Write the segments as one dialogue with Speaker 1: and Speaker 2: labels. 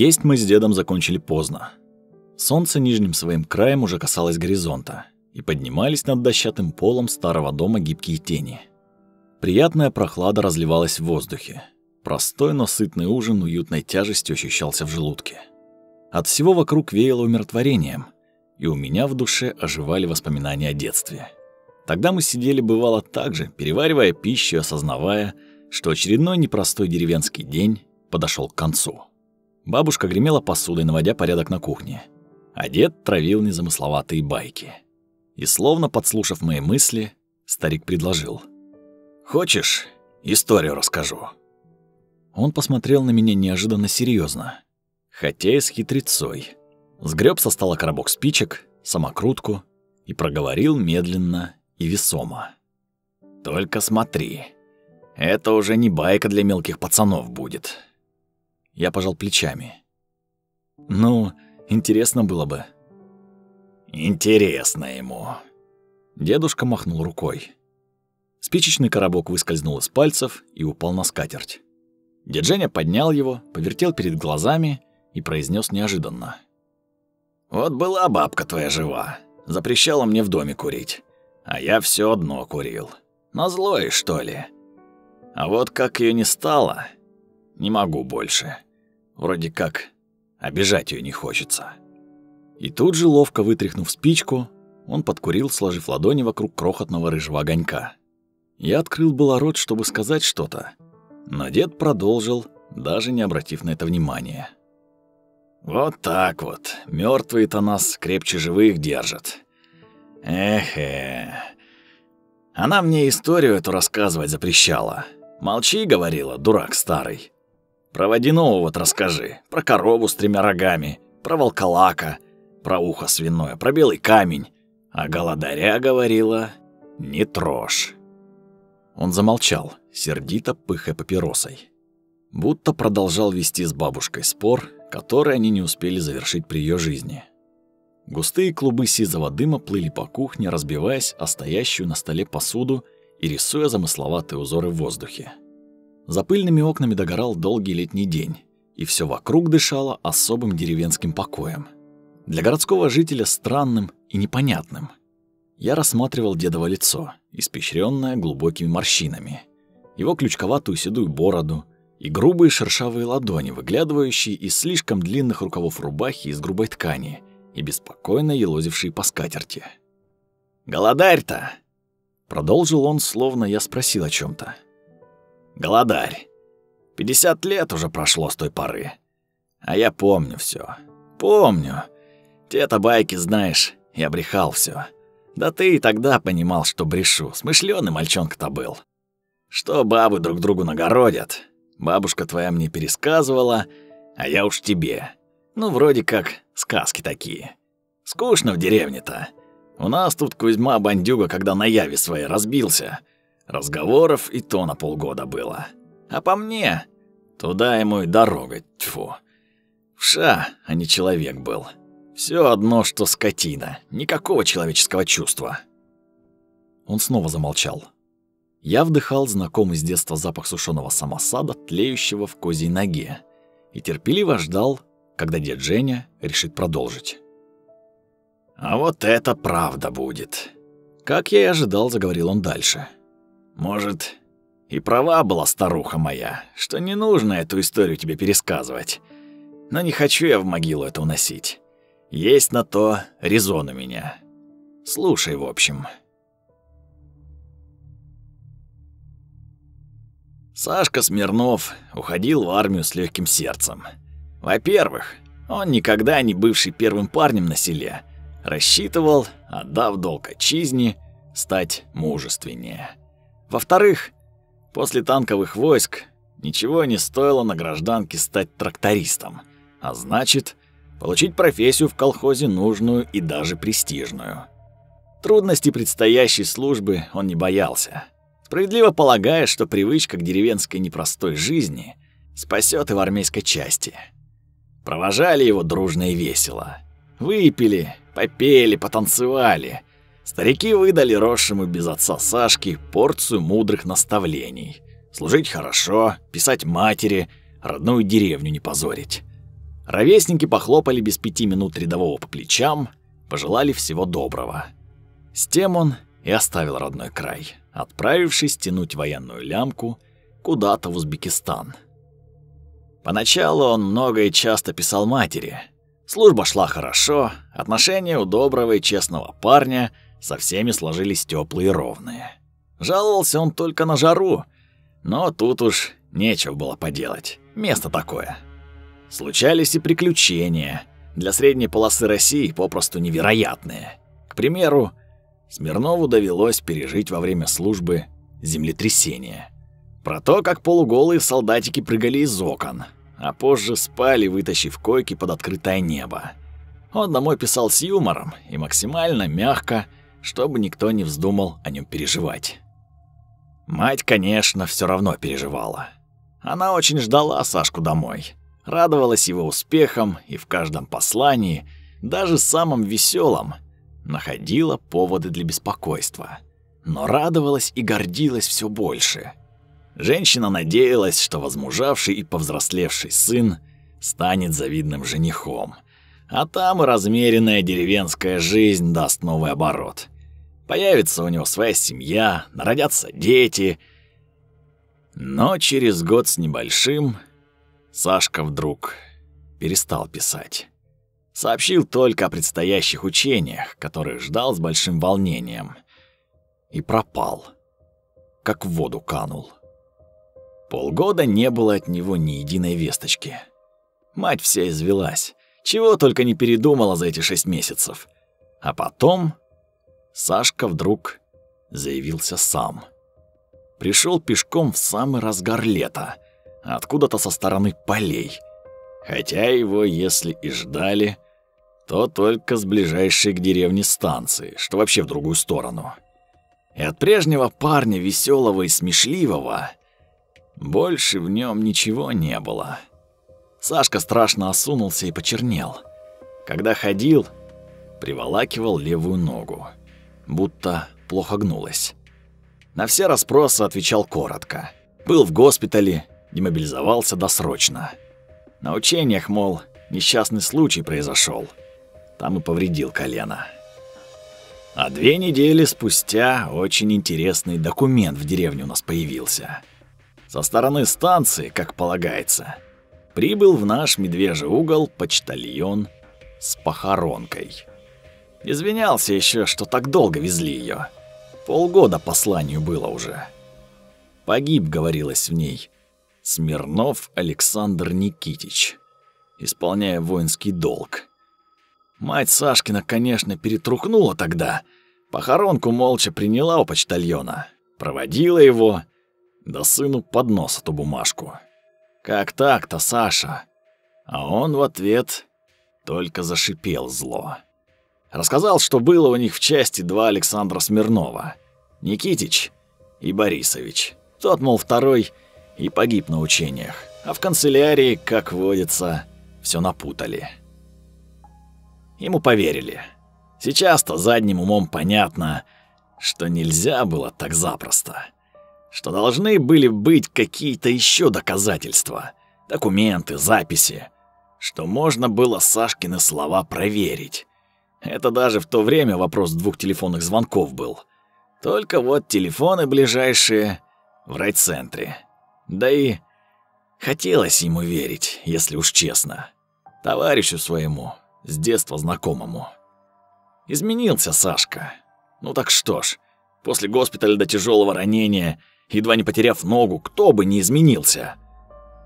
Speaker 1: Есть мы с дедом закончили поздно. Солнце нижним своим краем уже касалось горизонта, и поднимались над дощатым полом старого дома гибкие тени. Приятная прохлада разливалась в воздухе. Простой, но сытный ужин уютной тяжестью ощущался в желудке. От всего вокруг веяло умиротворением, и у меня в душе оживали воспоминания о детстве. Тогда мы сидели, бывало, так же, переваривая пищу и осознавая, что очередной непростой деревенский день подошел к концу. Бабушка гремела посудой, наводя порядок на кухне. А дед травил незамысловатые байки. И словно подслушав мои мысли, старик предложил. «Хочешь, историю расскажу?» Он посмотрел на меня неожиданно серьезно, хотя и с хитрецой. Сгреб со стола коробок спичек, самокрутку и проговорил медленно и весомо. «Только смотри, это уже не байка для мелких пацанов будет. Я пожал плечами. Ну, интересно было бы. Интересно ему. Дедушка махнул рукой. Спичечный коробок выскользнул из пальцев и упал на скатерть. Дедженя поднял его, повертел перед глазами и произнес неожиданно. «Вот была бабка твоя жива, запрещала мне в доме курить, а я все одно курил. Назло и что ли? А вот как ее не стало, не могу больше». Вроде как обижать ее не хочется. И тут же, ловко вытряхнув спичку, он подкурил, сложив ладони вокруг крохотного рыжего огонька. Я открыл было рот, чтобы сказать что-то, но дед продолжил, даже не обратив на это внимания. «Вот так вот, мертвые-то нас крепче живых держат. Эх, э. Она мне историю эту рассказывать запрещала. Молчи, говорила, дурак старый. Про водяного вот расскажи, про корову с тремя рогами, про волколака, про ухо свиное, про белый камень. А голодаря говорила «не трожь». Он замолчал, сердито пыхая папиросой. Будто продолжал вести с бабушкой спор, который они не успели завершить при ее жизни. Густые клубы сизого дыма плыли по кухне, разбиваясь о стоящую на столе посуду и рисуя замысловатые узоры в воздухе. За пыльными окнами догорал долгий летний день, и все вокруг дышало особым деревенским покоем. Для городского жителя странным и непонятным. Я рассматривал дедово лицо, испещренное глубокими морщинами, его ключковатую седую бороду и грубые шершавые ладони, выглядывающие из слишком длинных рукавов рубахи из грубой ткани и беспокойно елозившие по скатерти. «Голодарь-то!» Продолжил он, словно я спросил о чем то Голодарь. 50 лет уже прошло с той поры. А я помню все. Помню. Те-то байки, знаешь, я брехал все. Да ты и тогда понимал, что брешу. Смышлёный мальчонка-то был. Что бабы друг другу нагородят. Бабушка твоя мне пересказывала, а я уж тебе. Ну, вроде как сказки такие. Скучно в деревне-то. У нас тут Кузьма-бандюга, когда на яве своей разбился — Разговоров и то на полгода было. А по мне, туда ему и дорога, тьфу. Вша, а не человек был. Все одно, что скотина, никакого человеческого чувства. Он снова замолчал. Я вдыхал знакомый с детства запах сушеного самосада, тлеющего в козьей ноге, и терпеливо ждал, когда дед Женя решит продолжить. «А вот это правда будет!» Как я и ожидал, заговорил он дальше. «Дальше». Может, и права была старуха моя, что не нужно эту историю тебе пересказывать. Но не хочу я в могилу это уносить. Есть на то резон у меня. Слушай, в общем. Сашка Смирнов уходил в армию с легким сердцем. Во-первых, он никогда не бывший первым парнем на селе, рассчитывал, отдав долг отчизне, стать мужественнее. Во-вторых, после танковых войск ничего не стоило на гражданке стать трактористом, а значит, получить профессию в колхозе нужную и даже престижную. Трудности предстоящей службы он не боялся, справедливо полагая, что привычка к деревенской непростой жизни спасет и в армейской части. Провожали его дружно и весело. Выпили, попели, потанцевали, Старики выдали росшему без отца Сашке порцию мудрых наставлений. Служить хорошо, писать матери, родную деревню не позорить. Ровесники похлопали без пяти минут рядового по плечам, пожелали всего доброго. С тем он и оставил родной край, отправившись тянуть военную лямку куда-то в Узбекистан. Поначалу он много и часто писал матери. Служба шла хорошо, отношения у доброго и честного парня – со всеми сложились теплые и ровные. Жаловался он только на жару, но тут уж нечего было поделать, место такое. Случались и приключения, для средней полосы России попросту невероятные. К примеру, Смирнову довелось пережить во время службы землетрясение. Про то, как полуголые солдатики прыгали из окон, а позже спали, вытащив койки под открытое небо. Он домой писал с юмором и максимально мягко, чтобы никто не вздумал о нем переживать. Мать, конечно, все равно переживала. Она очень ждала Сашку домой, радовалась его успехам и в каждом послании, даже самом веселом, находила поводы для беспокойства. Но радовалась и гордилась все больше. Женщина надеялась, что возмужавший и повзрослевший сын станет завидным женихом, а там и размеренная деревенская жизнь даст новый оборот. Появится у него своя семья, народятся дети. Но через год с небольшим Сашка вдруг перестал писать. Сообщил только о предстоящих учениях, которых ждал с большим волнением. И пропал. Как в воду канул. Полгода не было от него ни единой весточки. Мать вся извелась. Чего только не передумала за эти шесть месяцев. А потом Сашка вдруг заявился сам. Пришел пешком в самый разгар лета, откуда-то со стороны полей. Хотя его, если и ждали, то только с ближайшей к деревне станции, что вообще в другую сторону. И от прежнего парня веселого и смешливого больше в нем ничего не было. Сашка страшно осунулся и почернел. Когда ходил, приволакивал левую ногу будто плохо гнулась. На все расспросы отвечал коротко. Был в госпитале, демобилизовался досрочно. На учениях, мол, несчастный случай произошел, Там и повредил колено. А две недели спустя очень интересный документ в деревне у нас появился. Со стороны станции, как полагается, прибыл в наш медвежий угол почтальон с похоронкой. Извинялся еще, что так долго везли ее. Полгода посланию было уже. Погиб, говорилось в ней. Смирнов Александр Никитич, исполняя воинский долг. Мать Сашкина, конечно, перетрухнула тогда. Похоронку молча приняла у почтальона, проводила его, да сыну под нос эту бумажку. «Как так-то, Саша?» А он в ответ только зашипел зло. Рассказал, что было у них в части два Александра Смирнова. Никитич и Борисович. Тот, мол, второй и погиб на учениях. А в канцелярии, как водится, все напутали. Ему поверили. Сейчас-то задним умом понятно, что нельзя было так запросто. Что должны были быть какие-то еще доказательства, документы, записи, что можно было Сашкины слова проверить. Это даже в то время вопрос двух телефонных звонков был. Только вот телефоны ближайшие в райцентре. Да и хотелось ему верить, если уж честно. Товарищу своему, с детства знакомому. Изменился Сашка. Ну так что ж, после госпиталя до тяжелого ранения, едва не потеряв ногу, кто бы не изменился.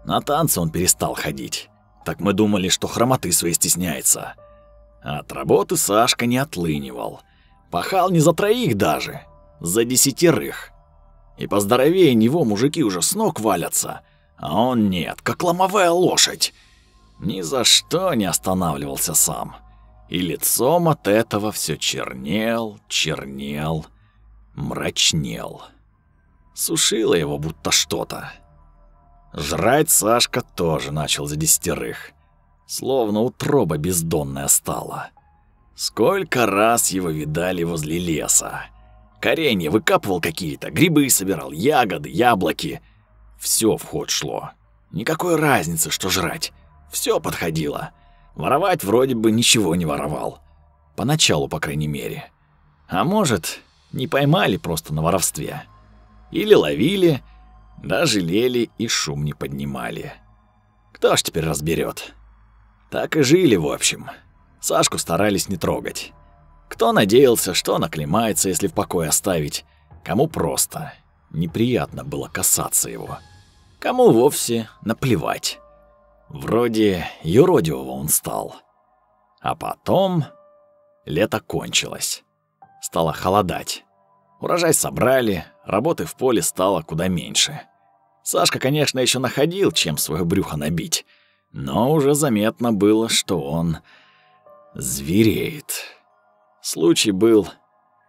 Speaker 1: На танцы он перестал ходить. Так мы думали, что хромоты своей стесняется. От работы Сашка не отлынивал. Пахал не за троих даже, за десятерых. И поздоровее него мужики уже с ног валятся, а он нет, как ломовая лошадь. Ни за что не останавливался сам. И лицом от этого все чернел, чернел, мрачнел. Сушило его будто что-то. Жрать Сашка тоже начал за десятерых словно утроба бездонная стала. Сколько раз его видали возле леса. Коренья выкапывал какие-то, грибы собирал, ягоды, яблоки. Все в ход шло. Никакой разницы, что жрать. Все подходило. Воровать вроде бы ничего не воровал. Поначалу, по крайней мере. А может, не поймали просто на воровстве. Или ловили, да жалели и шум не поднимали. Кто ж теперь разберет? Так и жили, в общем. Сашку старались не трогать. Кто надеялся, что он оклемается, если в покое оставить, кому просто. Неприятно было касаться его. Кому вовсе наплевать. Вроде юродивого он стал. А потом лето кончилось. Стало холодать. Урожай собрали, работы в поле стало куда меньше. Сашка, конечно, еще находил, чем свое брюхо набить но уже заметно было, что он звереет. Случай был,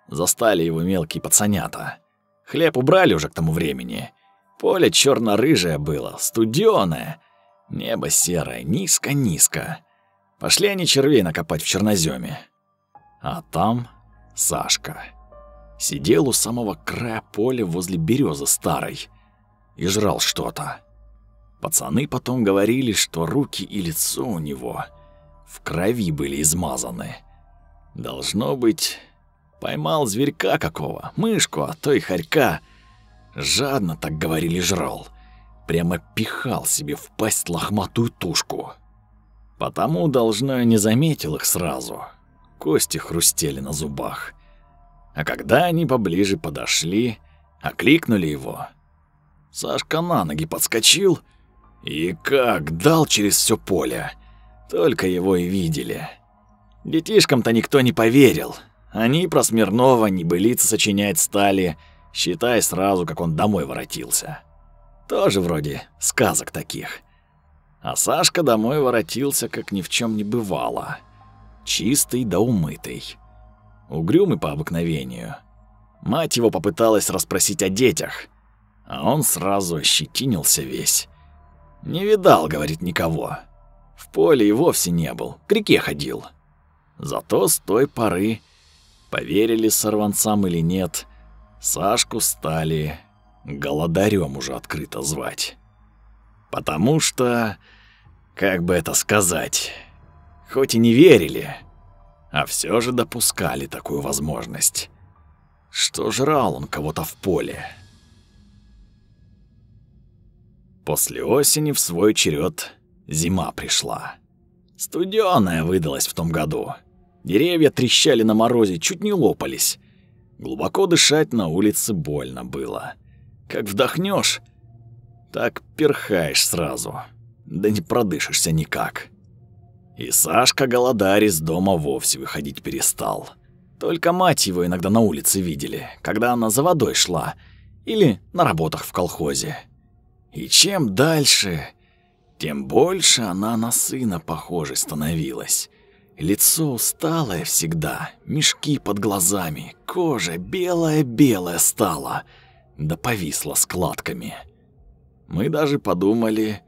Speaker 1: застали его мелкие пацанята. Хлеб убрали уже к тому времени. Поле черно рыжее было, студёное. Небо серое, низко-низко. Пошли они червей накопать в черноземе. А там Сашка. Сидел у самого края поля возле березы старой и жрал что-то. Пацаны потом говорили, что руки и лицо у него в крови были измазаны. Должно быть, поймал зверька какого, мышку, а то и хорька. Жадно, так говорили, жрал. Прямо пихал себе в пасть лохматую тушку. Потому, должно, не заметил их сразу. Кости хрустели на зубах. А когда они поближе подошли, окликнули его. Сашка на ноги подскочил — и как дал через все поле. Только его и видели. Детишкам-то никто не поверил. Они про Смирнова небылицы сочинять стали, считая сразу, как он домой воротился. Тоже вроде сказок таких. А Сашка домой воротился, как ни в чем не бывало. Чистый да умытый. Угрюмый по обыкновению. Мать его попыталась расспросить о детях, а он сразу ощетинился весь. «Не видал, — говорит, — никого. В поле и вовсе не был, к реке ходил. Зато с той поры, поверили сорванцам или нет, Сашку стали голодарем уже открыто звать. Потому что, как бы это сказать, хоть и не верили, а все же допускали такую возможность, что жрал он кого-то в поле». После осени в свой черед зима пришла. Студеная выдалась в том году. Деревья трещали на морозе, чуть не лопались. Глубоко дышать на улице больно было. Как вдохнешь, так перхаешь сразу. Да не продышишься никак. И Сашка Голодарь из дома вовсе выходить перестал. Только мать его иногда на улице видели, когда она за водой шла или на работах в колхозе. И чем дальше, тем больше она на сына похожей становилась. Лицо усталое всегда, мешки под глазами, кожа белая-белая стала, да повисла складками. Мы даже подумали,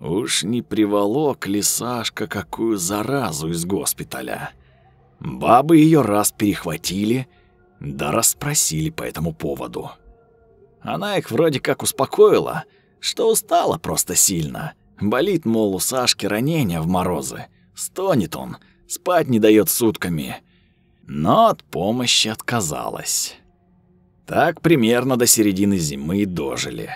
Speaker 1: уж не приволок ли Сашка какую заразу из госпиталя. Бабы ее раз перехватили, да расспросили по этому поводу. Она их вроде как успокоила, что устала просто сильно. Болит, мол, у Сашки ранение в морозы. Стонет он, спать не дает сутками. Но от помощи отказалась. Так примерно до середины зимы и дожили.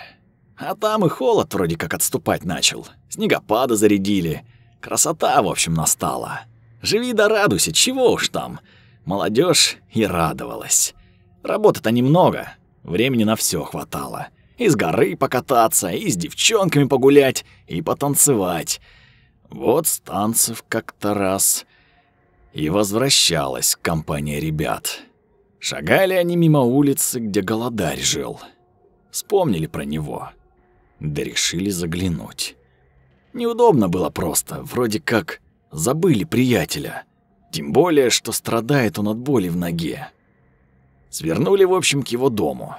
Speaker 1: А там и холод вроде как отступать начал. Снегопады зарядили. Красота, в общем, настала. Живи да радуйся, чего уж там. Молодежь и радовалась. Работы-то немного, Времени на все хватало. И с горы покататься, и с девчонками погулять, и потанцевать. Вот танцев как-то раз и возвращалась компания ребят. Шагали они мимо улицы, где голодарь жил. Вспомнили про него. Да решили заглянуть. Неудобно было просто, вроде как забыли приятеля. Тем более, что страдает он от боли в ноге. Свернули, в общем, к его дому.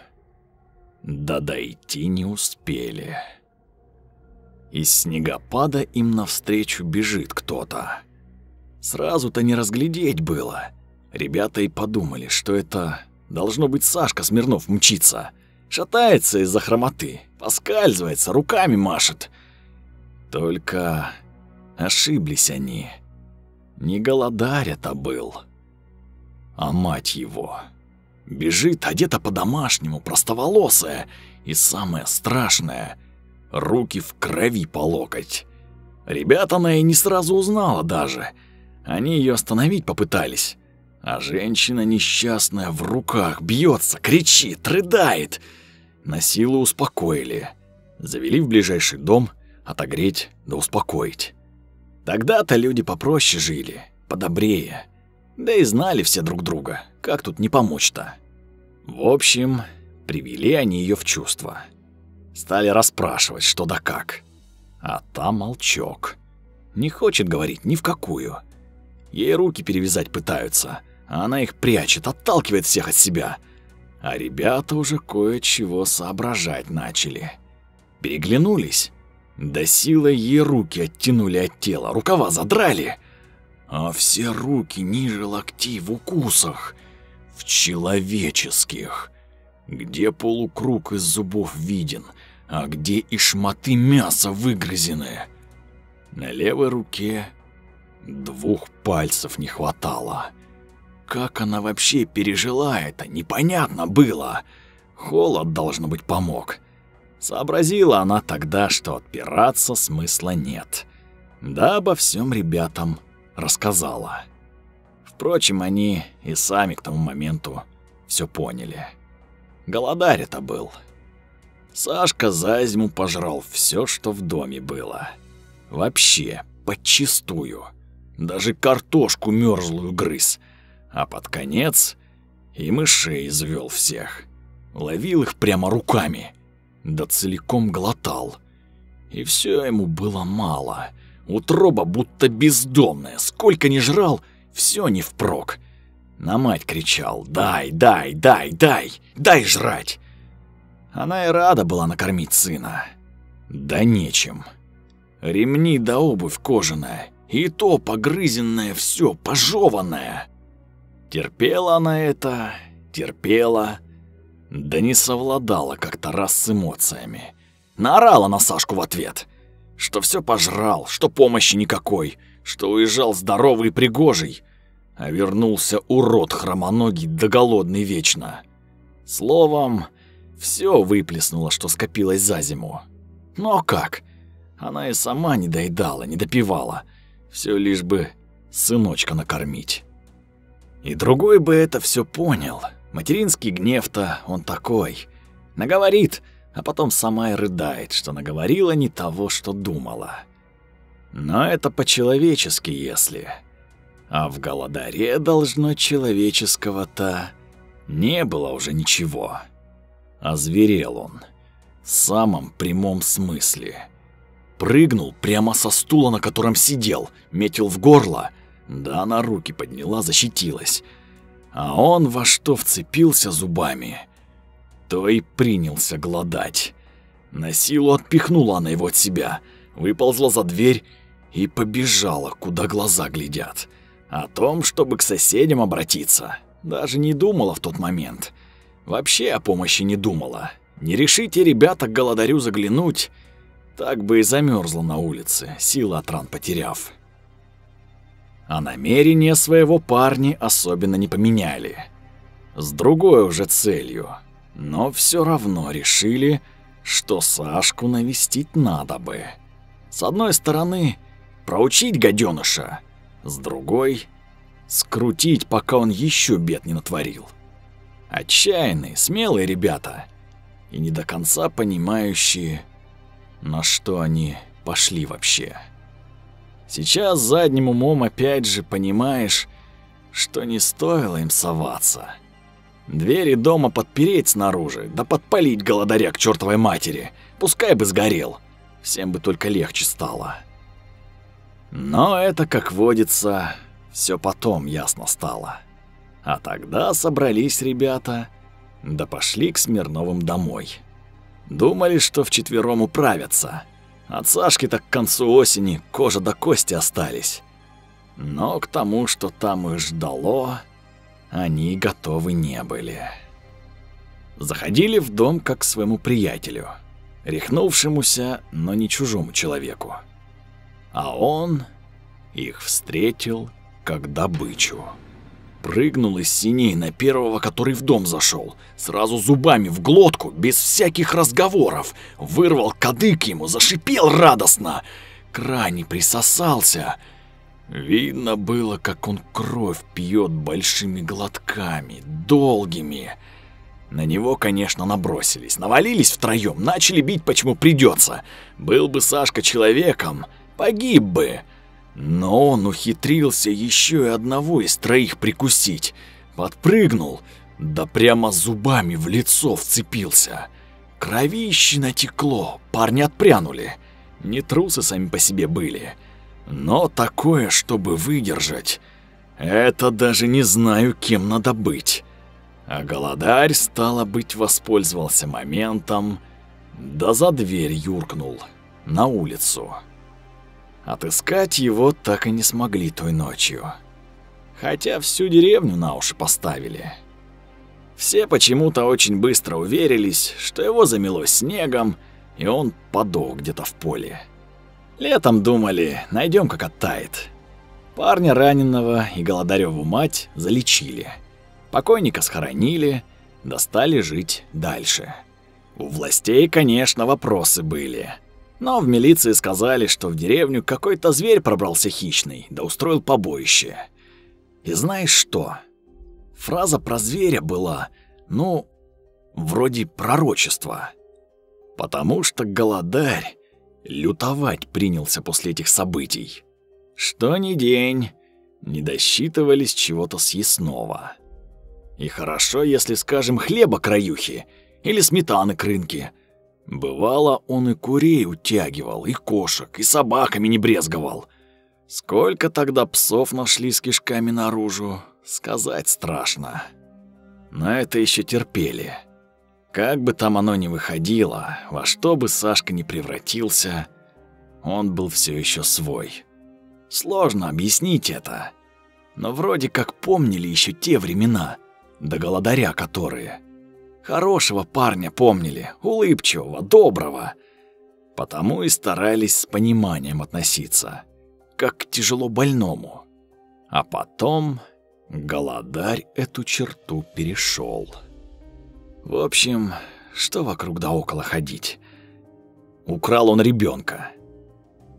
Speaker 1: Да дойти не успели. Из снегопада им навстречу бежит кто-то. Сразу-то не разглядеть было. Ребята и подумали, что это должно быть Сашка Смирнов мчится. Шатается из-за хромоты, поскальзывается, руками машет. Только ошиблись они. Не голодарь это был, а мать его. Бежит, а одета по-домашнему, простоволосая. И самое страшное — руки в крови по локоть. Ребят она и не сразу узнала даже. Они ее остановить попытались. А женщина несчастная в руках, бьется, кричит, рыдает. На силу успокоили. Завели в ближайший дом, отогреть да успокоить. Тогда-то люди попроще жили, подобрее. Да и знали все друг друга, как тут не помочь-то? В общем, привели они ее в чувство. Стали расспрашивать, что да как. А там молчок. Не хочет говорить ни в какую. Ей руки перевязать пытаются, а она их прячет, отталкивает всех от себя. А ребята уже кое-чего соображать начали. Переглянулись. Да силой ей руки оттянули от тела, рукава задрали а все руки ниже локтей в укусах, в человеческих, где полукруг из зубов виден, а где и шматы мяса выгрызены. На левой руке двух пальцев не хватало. Как она вообще пережила это, непонятно было. Холод, должно быть, помог. Сообразила она тогда, что отпираться смысла нет. Да обо всем ребятам рассказала. Впрочем, они и сами к тому моменту все поняли. Голодарь это был. Сашка за зиму пожрал все, что в доме было. Вообще, подчистую. Даже картошку мерзлую грыз. А под конец и мышей извел всех. Ловил их прямо руками. Да целиком глотал. И все ему было мало. Утроба будто бездомная, сколько ни жрал, все не впрок. На мать кричал «Дай, дай, дай, дай, дай жрать!» Она и рада была накормить сына. Да нечем. Ремни да обувь кожаная, и то погрызенная, все, пожеванное. Терпела она это, терпела, да не совладала как-то раз с эмоциями. Наорала на Сашку в ответ – что все пожрал, что помощи никакой, что уезжал здоровый и пригожий, а вернулся урод хромоногий да голодный вечно. Словом, все выплеснуло, что скопилось за зиму. Но как? Она и сама не доедала, не допивала. Все лишь бы сыночка накормить. И другой бы это все понял. Материнский гнев-то он такой. Наговорит — а потом сама и рыдает, что наговорила не того, что думала. Но это по-человечески, если. А в голодаре должно человеческого-то не было уже ничего. Озверел он. В самом прямом смысле. Прыгнул прямо со стула, на котором сидел, метил в горло. Да она руки подняла, защитилась. А он во что вцепился зубами то и принялся глодать. На силу отпихнула она его от себя, выползла за дверь и побежала, куда глаза глядят. О том, чтобы к соседям обратиться, даже не думала в тот момент. Вообще о помощи не думала. Не решите, ребята, к голодарю заглянуть, так бы и замерзла на улице, силы от ран потеряв. А намерения своего парни особенно не поменяли. С другой уже целью — но все равно решили, что Сашку навестить надо бы. С одной стороны, проучить гаденыша, с другой — скрутить, пока он еще бед не натворил. Отчаянные, смелые ребята и не до конца понимающие, на что они пошли вообще. Сейчас задним умом опять же понимаешь, что не стоило им соваться — Двери дома подпереть снаружи, да подпалить голодаря к чёртовой матери. Пускай бы сгорел. Всем бы только легче стало. Но это, как водится, всё потом ясно стало. А тогда собрались ребята, да пошли к Смирновым домой. Думали, что вчетвером управятся. От Сашки так к концу осени кожа до кости остались. Но к тому, что там их ждало, они готовы не были. Заходили в дом как к своему приятелю, рехнувшемуся, но не чужому человеку. А он их встретил как добычу. Прыгнул из синей на первого, который в дом зашел, сразу зубами в глотку, без всяких разговоров, вырвал кадык ему, зашипел радостно. К присосался — Видно было, как он кровь пьет большими глотками, долгими. На него, конечно, набросились, навалились втроем, начали бить, почему придется. Был бы Сашка человеком, погиб бы. Но он ухитрился еще и одного из троих прикусить. Подпрыгнул, да прямо зубами в лицо вцепился. Кровище натекло, парни отпрянули. Не трусы сами по себе были но такое, чтобы выдержать. Это даже не знаю, кем надо быть. А голодарь, стало быть, воспользовался моментом, да за дверь юркнул, на улицу. Отыскать его так и не смогли той ночью. Хотя всю деревню на уши поставили. Все почему-то очень быстро уверились, что его замело снегом, и он подох где-то в поле. Летом думали, найдем, как оттает. Парня раненого и Голодареву мать залечили. Покойника схоронили, достали жить дальше. У властей, конечно, вопросы были. Но в милиции сказали, что в деревню какой-то зверь пробрался хищный, да устроил побоище. И знаешь что? Фраза про зверя была, ну, вроде пророчества. Потому что голодарь лютовать принялся после этих событий. Что ни день, не досчитывались чего-то съестного. И хорошо, если, скажем, хлеба краюхи или сметаны к рынке. Бывало, он и курей утягивал, и кошек, и собаками не брезговал. Сколько тогда псов нашли с кишками наружу, сказать страшно. Но это еще терпели. Как бы там оно ни выходило, во что бы Сашка ни превратился, он был все еще свой. Сложно объяснить это, но вроде как помнили еще те времена, до голодаря которые. Хорошего парня помнили, улыбчивого, доброго. Потому и старались с пониманием относиться, как к тяжело больному. А потом голодарь эту черту перешел. В общем, что вокруг да около ходить. Украл он ребенка,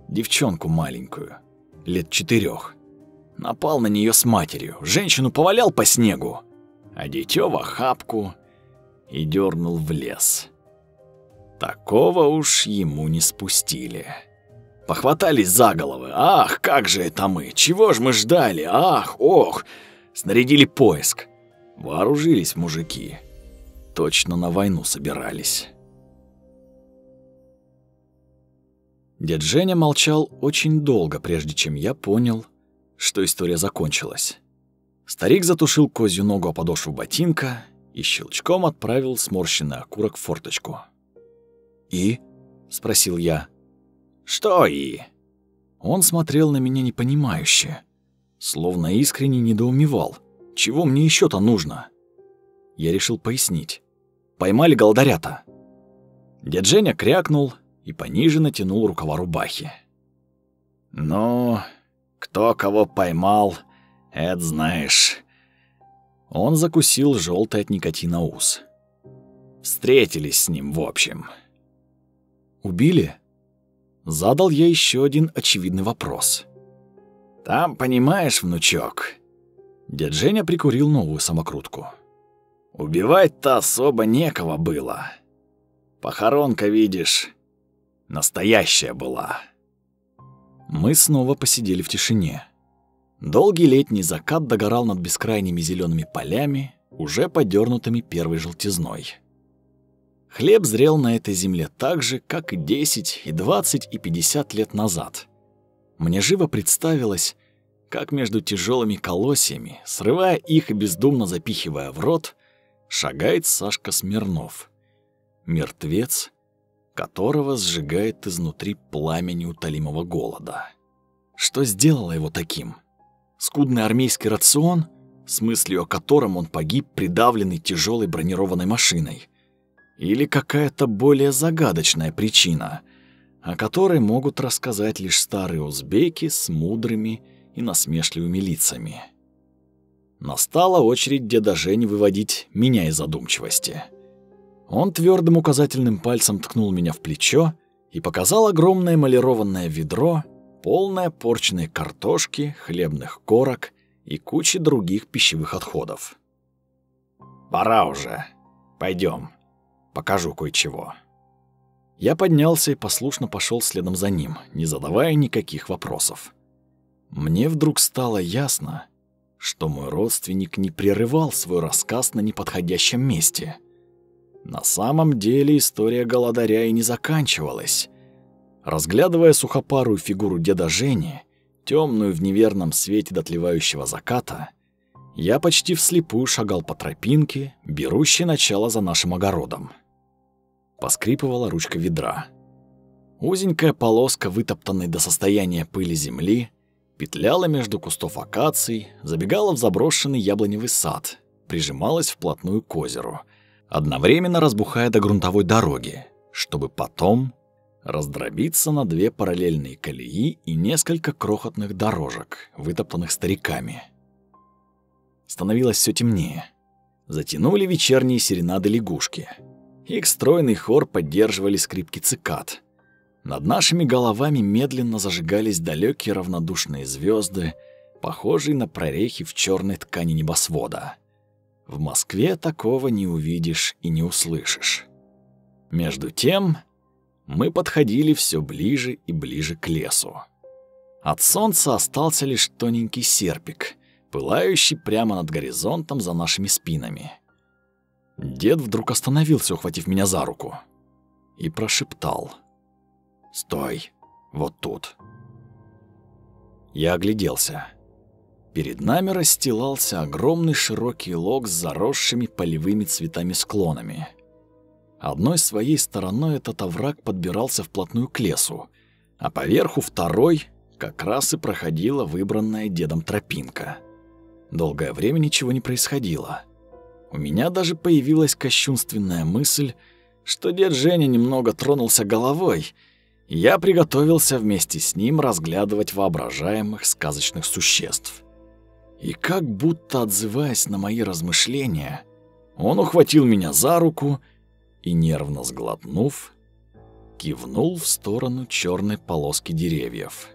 Speaker 1: Девчонку маленькую, лет четырех. Напал на нее с матерью, женщину повалял по снегу, а дитё в охапку и дернул в лес. Такого уж ему не спустили. Похватались за головы. Ах, как же это мы! Чего ж мы ждали? Ах, ох! Снарядили поиск. Вооружились мужики точно на войну собирались. Дед Женя молчал очень долго, прежде чем я понял, что история закончилась. Старик затушил козью ногу о подошву ботинка и щелчком отправил сморщенный окурок в форточку. «И?» — спросил я. «Что «и?» Он смотрел на меня непонимающе, словно искренне недоумевал. «Чего мне еще то нужно?» Я решил пояснить поймали голдарята. Дядь Женя крякнул и пониже натянул рукава рубахи. «Ну, кто кого поймал, это знаешь». Он закусил желтый от никотина ус. Встретились с ним, в общем. «Убили?» Задал я еще один очевидный вопрос. «Там, понимаешь, внучок...» Дядь Женя прикурил новую самокрутку. Убивать-то особо некого было. Похоронка, видишь, настоящая была. Мы снова посидели в тишине. Долгий летний закат догорал над бескрайними зелеными полями, уже подернутыми первой желтизной. Хлеб зрел на этой земле так же, как и 10, и 20, и 50 лет назад. Мне живо представилось, как между тяжелыми колосьями, срывая их и бездумно запихивая в рот, шагает Сашка Смирнов, мертвец, которого сжигает изнутри пламя неутолимого голода. Что сделало его таким? Скудный армейский рацион, с мыслью о котором он погиб, придавленный тяжелой бронированной машиной? Или какая-то более загадочная причина, о которой могут рассказать лишь старые узбеки с мудрыми и насмешливыми лицами? Настала очередь деда Жени выводить меня из задумчивости. Он твердым указательным пальцем ткнул меня в плечо и показал огромное эмалированное ведро, полное порченной картошки, хлебных корок и кучи других пищевых отходов. «Пора уже. Пойдем. Покажу кое-чего». Я поднялся и послушно пошел следом за ним, не задавая никаких вопросов. Мне вдруг стало ясно, что мой родственник не прерывал свой рассказ на неподходящем месте. На самом деле история голодаря и не заканчивалась. Разглядывая сухопарую фигуру деда Жени, темную в неверном свете дотлевающего заката, я почти вслепую шагал по тропинке, берущей начало за нашим огородом. Поскрипывала ручка ведра. Узенькая полоска вытоптанной до состояния пыли земли петляла между кустов акаций, забегала в заброшенный яблоневый сад, прижималась вплотную к озеру, одновременно разбухая до грунтовой дороги, чтобы потом раздробиться на две параллельные колеи и несколько крохотных дорожек, вытоптанных стариками. Становилось все темнее. Затянули вечерние серенады лягушки. Их стройный хор поддерживали скрипки цикад — над нашими головами медленно зажигались далекие равнодушные звезды, похожие на прорехи в черной ткани небосвода. В Москве такого не увидишь и не услышишь. Между тем, мы подходили все ближе и ближе к лесу. От солнца остался лишь тоненький серпик, пылающий прямо над горизонтом за нашими спинами. Дед вдруг остановился, ухватив меня за руку, и прошептал — «Стой! Вот тут!» Я огляделся. Перед нами расстилался огромный широкий лог с заросшими полевыми цветами склонами. Одной своей стороной этот овраг подбирался вплотную к лесу, а поверху второй как раз и проходила выбранная дедом тропинка. Долгое время ничего не происходило. У меня даже появилась кощунственная мысль, что дед Женя немного тронулся головой — я приготовился вместе с ним разглядывать воображаемых сказочных существ. И как будто отзываясь на мои размышления, он ухватил меня за руку и, нервно сглотнув, кивнул в сторону черной полоски деревьев.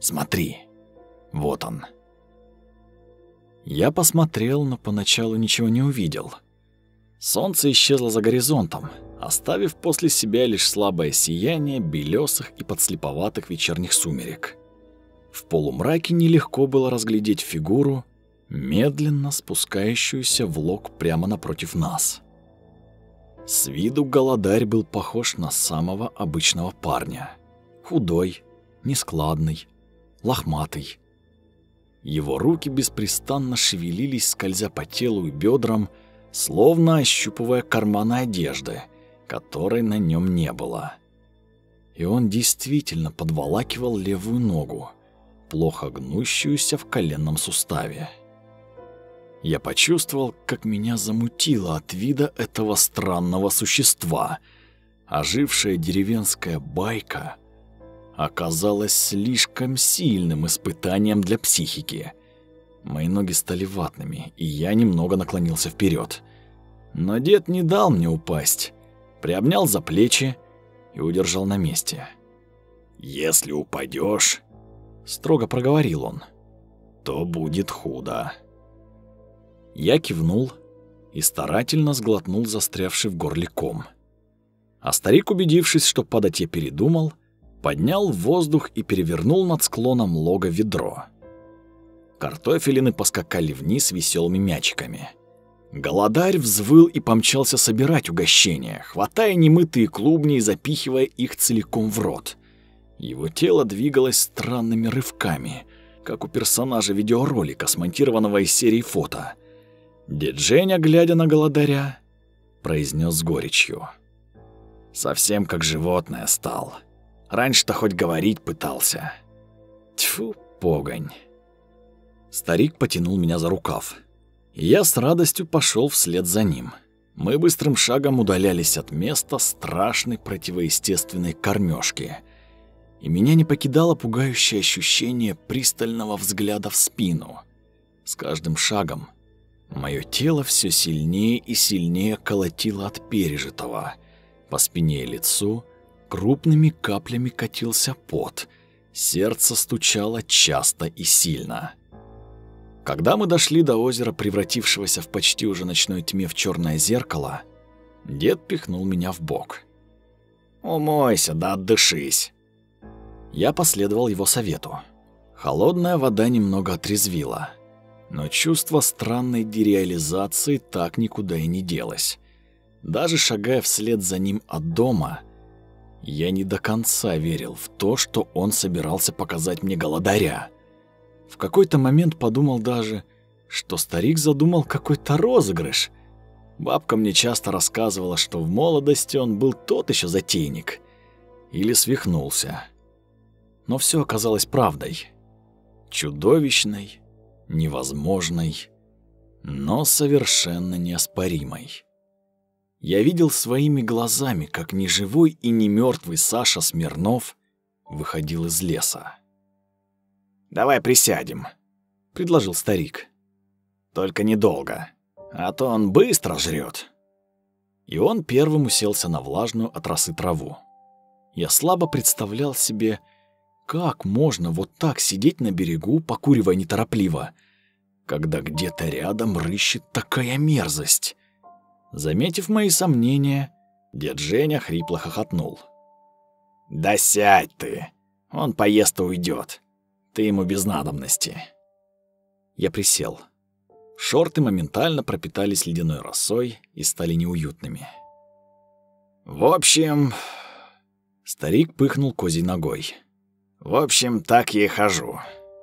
Speaker 1: «Смотри, вот он». Я посмотрел, но поначалу ничего не увидел — Солнце исчезло за горизонтом, оставив после себя лишь слабое сияние белесых и подслеповатых вечерних сумерек. В полумраке нелегко было разглядеть фигуру, медленно спускающуюся в лог прямо напротив нас. С виду голодарь был похож на самого обычного парня. Худой, нескладный, лохматый. Его руки беспрестанно шевелились, скользя по телу и бедрам, словно ощупывая карманы одежды, которой на нем не было. И он действительно подволакивал левую ногу, плохо гнущуюся в коленном суставе. Я почувствовал, как меня замутило от вида этого странного существа. Ожившая деревенская байка оказалась слишком сильным испытанием для психики. Мои ноги стали ватными, и я немного наклонился вперед. Но дед не дал мне упасть, приобнял за плечи и удержал на месте. «Если упадешь, строго проговорил он, — то будет худо». Я кивнул и старательно сглотнул застрявший в горле ком. А старик, убедившись, что падать я передумал, поднял в воздух и перевернул над склоном лога ведро. Картофелины поскакали вниз веселыми мячиками. Голодарь взвыл и помчался собирать угощения, хватая немытые клубни и запихивая их целиком в рот. Его тело двигалось странными рывками, как у персонажа видеоролика, смонтированного из серии фото. Дедженя, глядя на голодаря, произнес с горечью. «Совсем как животное стал. Раньше-то хоть говорить пытался. Тьфу, погонь». Старик потянул меня за рукав. Я с радостью пошел вслед за ним. Мы быстрым шагом удалялись от места страшной противоестественной кормежки, И меня не покидало пугающее ощущение пристального взгляда в спину. С каждым шагом мое тело все сильнее и сильнее колотило от пережитого. По спине и лицу крупными каплями катился пот. Сердце стучало часто и сильно. Когда мы дошли до озера, превратившегося в почти уже ночной тьме в черное зеркало, дед пихнул меня в бок. «Умойся да отдышись!» Я последовал его совету. Холодная вода немного отрезвила, но чувство странной дереализации так никуда и не делось. Даже шагая вслед за ним от дома, я не до конца верил в то, что он собирался показать мне голодаря. В какой-то момент подумал даже, что старик задумал какой-то розыгрыш. Бабка мне часто рассказывала, что в молодости он был тот еще затейник. Или свихнулся. Но все оказалось правдой. Чудовищной, невозможной, но совершенно неоспоримой. Я видел своими глазами, как неживой и немертвый Саша Смирнов выходил из леса. Давай присядем, предложил старик. Только недолго, а то он быстро жрет. И он первым уселся на влажную от росы траву. Я слабо представлял себе, как можно вот так сидеть на берегу, покуривая неторопливо, когда где-то рядом рыщет такая мерзость. Заметив мои сомнения, дед Женя хрипло хохотнул. «Да сядь ты! Он поест и уйдет ты ему без надобности. Я присел. Шорты моментально пропитались ледяной росой и стали неуютными. В общем, старик пыхнул козей ногой. В общем, так я и хожу.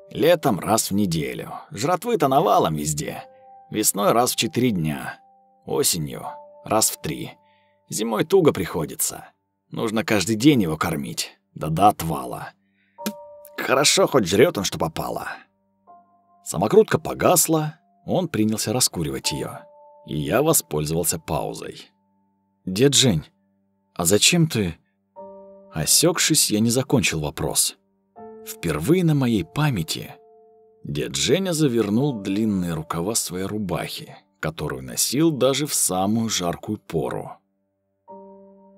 Speaker 1: Летом раз в неделю. Жратвы-то навалом везде. Весной раз в четыре дня. Осенью раз в три. Зимой туго приходится. Нужно каждый день его кормить. Да да, отвала. -да Хорошо, хоть жрет он, что попало. Самокрутка погасла, он принялся раскуривать ее, И я воспользовался паузой. «Дед Жень, а зачем ты...» Осекшись, я не закончил вопрос. Впервые на моей памяти дед Женя завернул длинные рукава своей рубахи, которую носил даже в самую жаркую пору.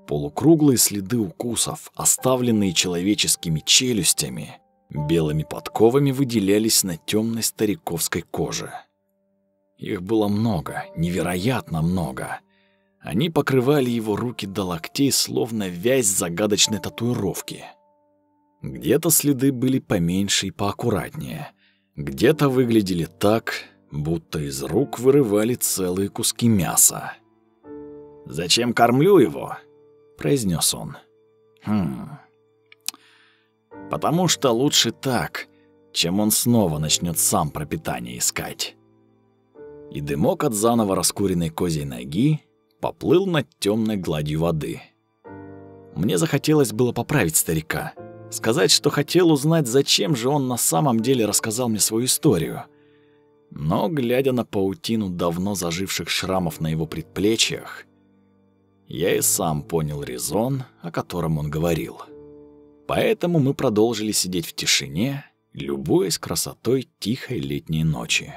Speaker 1: Полукруглые следы укусов, оставленные человеческими челюстями, Белыми подковами выделялись на темной стариковской коже. Их было много, невероятно много. Они покрывали его руки до локтей, словно вязь загадочной татуировки. Где-то следы были поменьше и поаккуратнее. Где-то выглядели так, будто из рук вырывали целые куски мяса. «Зачем кормлю его?» — произнес он. «Хм, Потому что лучше так, чем он снова начнет сам пропитание искать. И дымок от заново раскуренной козьей ноги поплыл над темной гладью воды. Мне захотелось было поправить старика, сказать, что хотел узнать, зачем же он на самом деле рассказал мне свою историю. Но, глядя на паутину давно заживших шрамов на его предплечьях, я и сам понял резон, о котором он говорил поэтому мы продолжили сидеть в тишине, любуясь красотой тихой летней ночи.